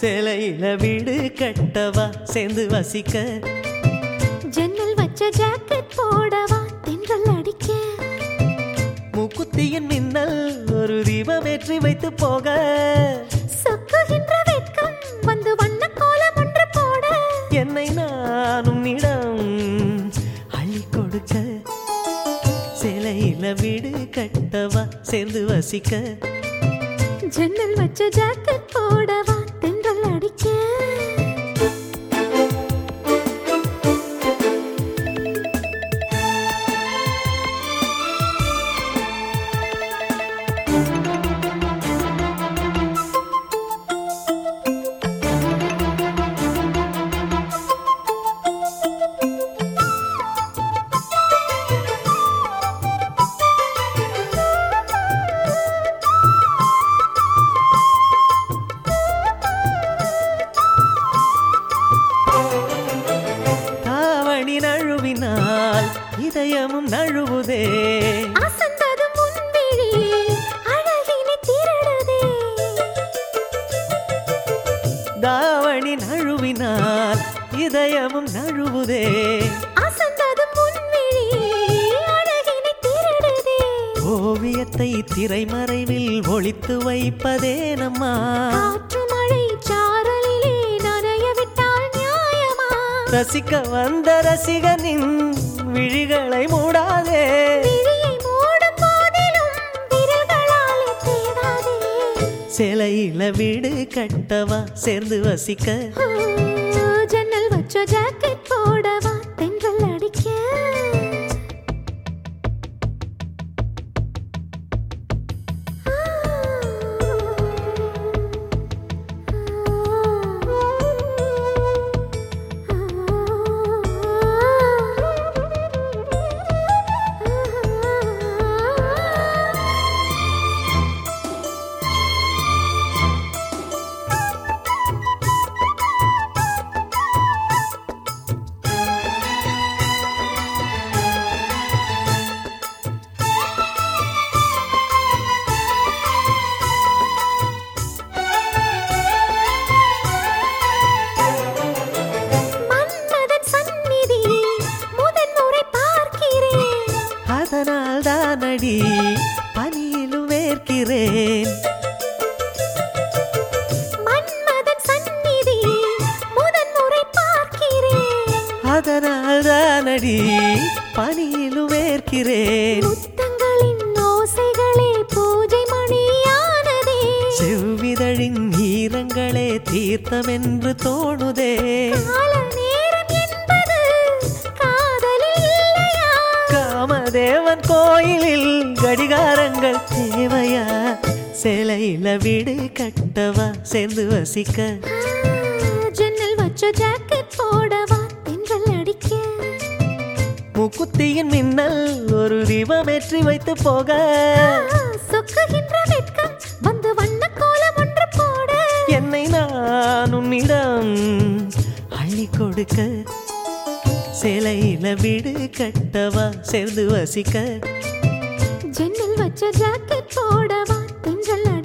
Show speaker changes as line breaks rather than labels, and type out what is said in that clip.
சிலையில வீடு கட்டவா சேர்ந்து வசிக்க.
ஜன்னல் வச்ச ஜாக்கெட் போடவா தென்றல் அடிக்க.
மூக்குத்தியின் மின்னல் ஒரு தீபம் ஏற்றி வைத்து போக.
சொக்குகின்ற வெட்கம் வந்து வண்ண கோலம் ஒன்று போட.
என்னை நானும் இடம் அள்ளி கொடுக்க. சிலையில வீடு கட்டவா சேர்ந்து வசிக்க.
ஜன்னல் வச்ச ஜாக்கெட் போடவா தென்றல்
இதயமும் நழுவுதே. தாவணி நழுவினால் இதயமும் நழுவுதே. ஓவியத்தை திரைமறைவில் ஒளித்து வைப்பதே நம்மா. ரசிக்க வந்த ரசிகனின் விழிகளை மூடாதே. சிலையில வீடு கட்டவா சேர்ந்து வசிக்க.
ஜன்னல் வச்ச ஜாக்கெட் போடவா பார்க்கிறேன்.
அதனால் தானடி
பூஜை மணியானதே.
செவ்விதழின் ஈரங்களே தோணுதே.
என்பது காதலில் இல்லையா
காமதேவன் கோயிலில் சிலையில வீடு கட்டவா சேர்ந்து வசிக்க.
ஜன்னல் வச்ச ஜாக்கெட் போடவா தென்றல் அடிக்க.
முக்குத்தியின் மின்னல் ஒரு தீபம் ஏற்றி வைத்து போக.
சொக்குகின்ற வெட்கம் வந்து வண்ண கோலம் ஒன்று போட.
என்னை நான் உன்னிடம் அள்ளி கொடுக்க. சிலையில வீடு கட்டவா சேர்ந்து வசிக்க.
ஜன்னல் வச்ச ஜாக்கெட் போடவா தென்றல்